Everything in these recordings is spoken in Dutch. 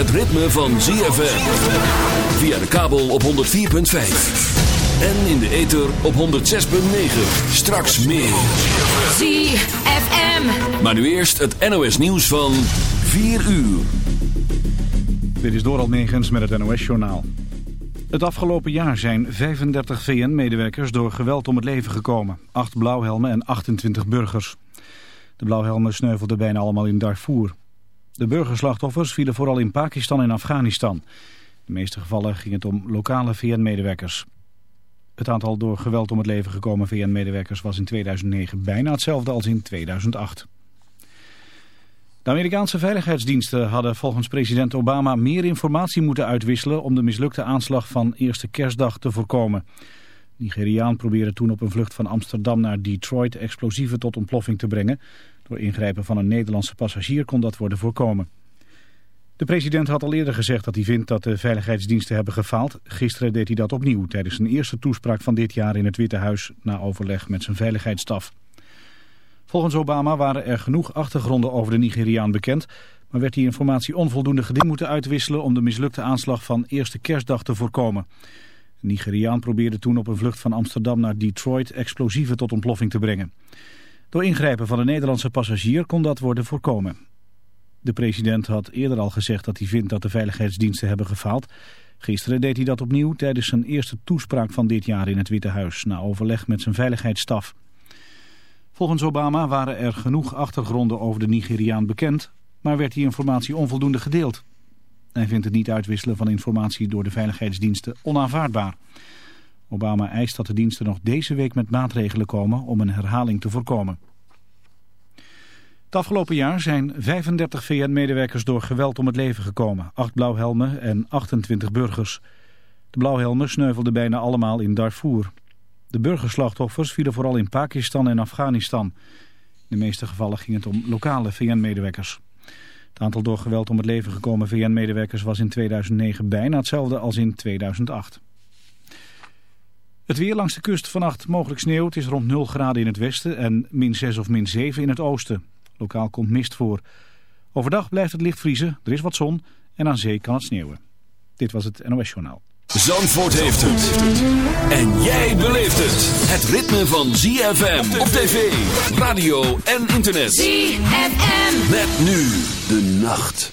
Het ritme van ZFM. Via de kabel op 104.5. En in de ether op 106.9. Straks meer. ZFM. Maar nu eerst het NOS nieuws van 4 uur. Dit is Doral Negens met het NOS-journaal. Het afgelopen jaar zijn 35 VN-medewerkers door geweld om het leven gekomen. 8 blauwhelmen en 28 burgers. De blauwhelmen sneuvelden bijna allemaal in Darfur. De burgerslachtoffers vielen vooral in Pakistan en Afghanistan. In de meeste gevallen ging het om lokale VN-medewerkers. Het aantal door geweld om het leven gekomen VN-medewerkers was in 2009 bijna hetzelfde als in 2008. De Amerikaanse veiligheidsdiensten hadden volgens president Obama meer informatie moeten uitwisselen om de mislukte aanslag van eerste kerstdag te voorkomen. Nigeriaan probeerde toen op een vlucht van Amsterdam naar Detroit explosieven tot ontploffing te brengen. Door ingrijpen van een Nederlandse passagier kon dat worden voorkomen. De president had al eerder gezegd dat hij vindt dat de veiligheidsdiensten hebben gefaald. Gisteren deed hij dat opnieuw tijdens zijn eerste toespraak van dit jaar in het Witte Huis na overleg met zijn veiligheidsstaf. Volgens Obama waren er genoeg achtergronden over de Nigeriaan bekend, maar werd die informatie onvoldoende geding moeten uitwisselen om de mislukte aanslag van eerste kerstdag te voorkomen. De Nigeriaan probeerde toen op een vlucht van Amsterdam naar Detroit explosieven tot ontploffing te brengen. Door ingrijpen van een Nederlandse passagier kon dat worden voorkomen. De president had eerder al gezegd dat hij vindt dat de veiligheidsdiensten hebben gefaald. Gisteren deed hij dat opnieuw tijdens zijn eerste toespraak van dit jaar in het Witte Huis... na overleg met zijn veiligheidsstaf. Volgens Obama waren er genoeg achtergronden over de Nigeriaan bekend... maar werd die informatie onvoldoende gedeeld. Hij vindt het niet uitwisselen van informatie door de veiligheidsdiensten onaanvaardbaar. Obama eist dat de diensten nog deze week met maatregelen komen om een herhaling te voorkomen. Het afgelopen jaar zijn 35 VN-medewerkers door geweld om het leven gekomen. Acht blauwhelmen en 28 burgers. De blauwhelmen sneuvelden bijna allemaal in Darfur. De burgerslachtoffers vielen vooral in Pakistan en Afghanistan. In de meeste gevallen ging het om lokale VN-medewerkers. Het aantal door geweld om het leven gekomen VN-medewerkers was in 2009 bijna hetzelfde als in 2008. Het weer langs de kust vannacht mogelijk sneeuw. Het is rond 0 graden in het westen en min 6 of min 7 in het oosten. Lokaal komt mist voor. Overdag blijft het licht vriezen, er is wat zon en aan zee kan het sneeuwen. Dit was het NOS Journaal. Zandvoort heeft het. En jij beleeft het. Het ritme van ZFM op tv, radio en internet. ZFM. Met nu de nacht.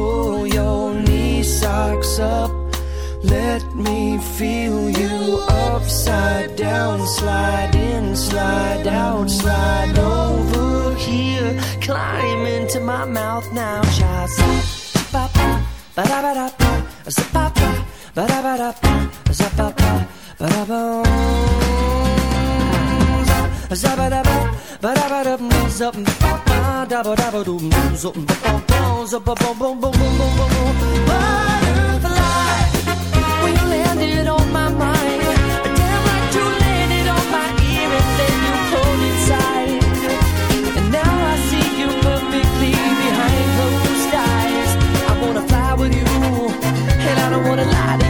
pull your knee socks up. Let me feel you upside down, slide in, slide out, slide over here. Climb into my mouth now, child. zap, up, ba da ba da ba, zip up, ba da ba da ba, zip up, ba da ba. Butterfly, when you landed on my mind, damn like you landed on my ear and then you pulled inside. And now I see you perfectly behind closed eyes. I wanna fly with you, and I don't wanna lie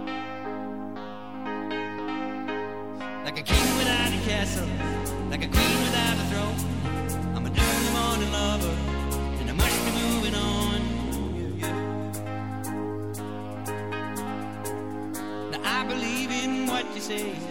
see.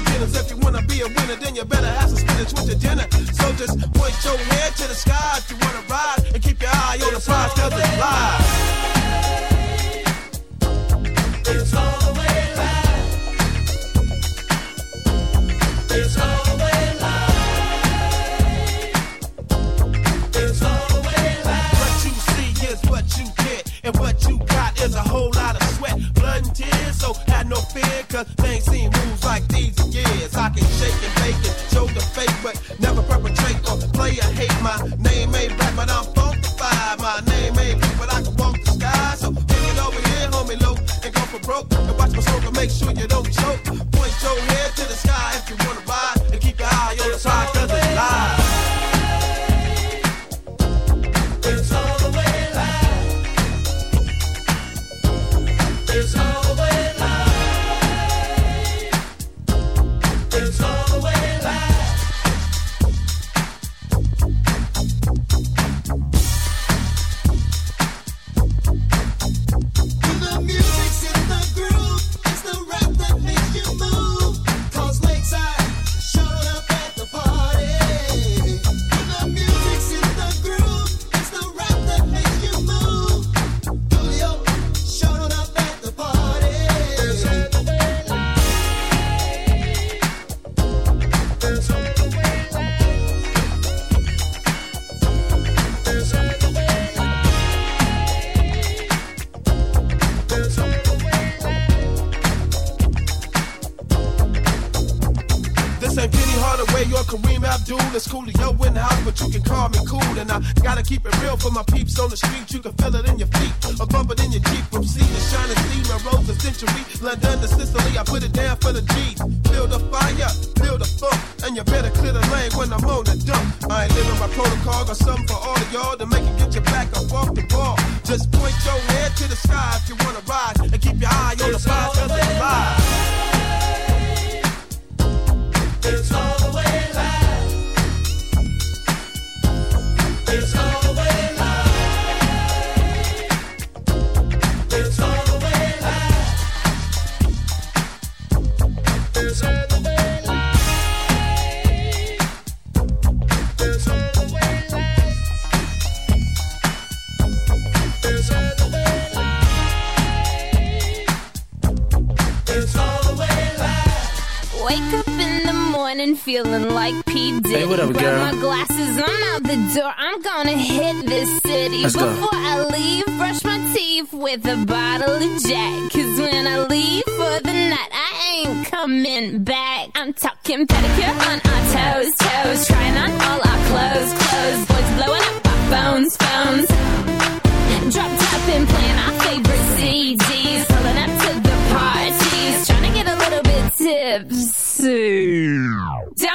beginners. If you wanna be a winner, then you better have some spinach with your dinner. So just point your head to the sky if you wanna ride, and keep your eye on the prize, cause it's live. Make sure you don't choke. Point your head Down.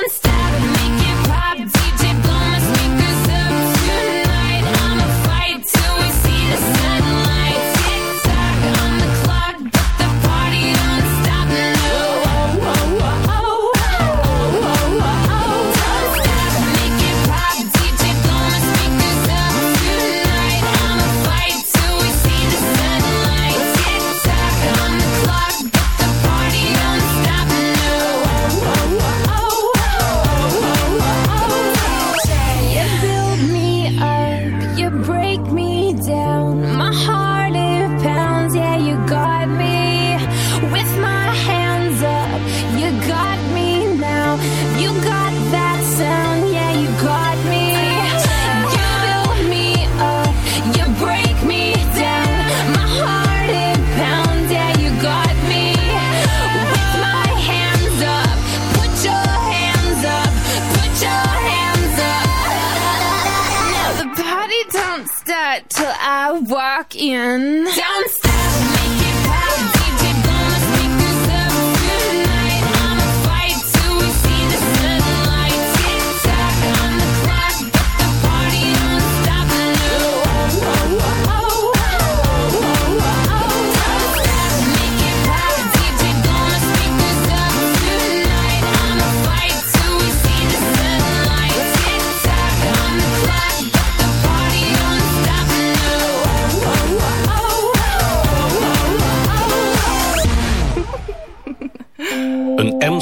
in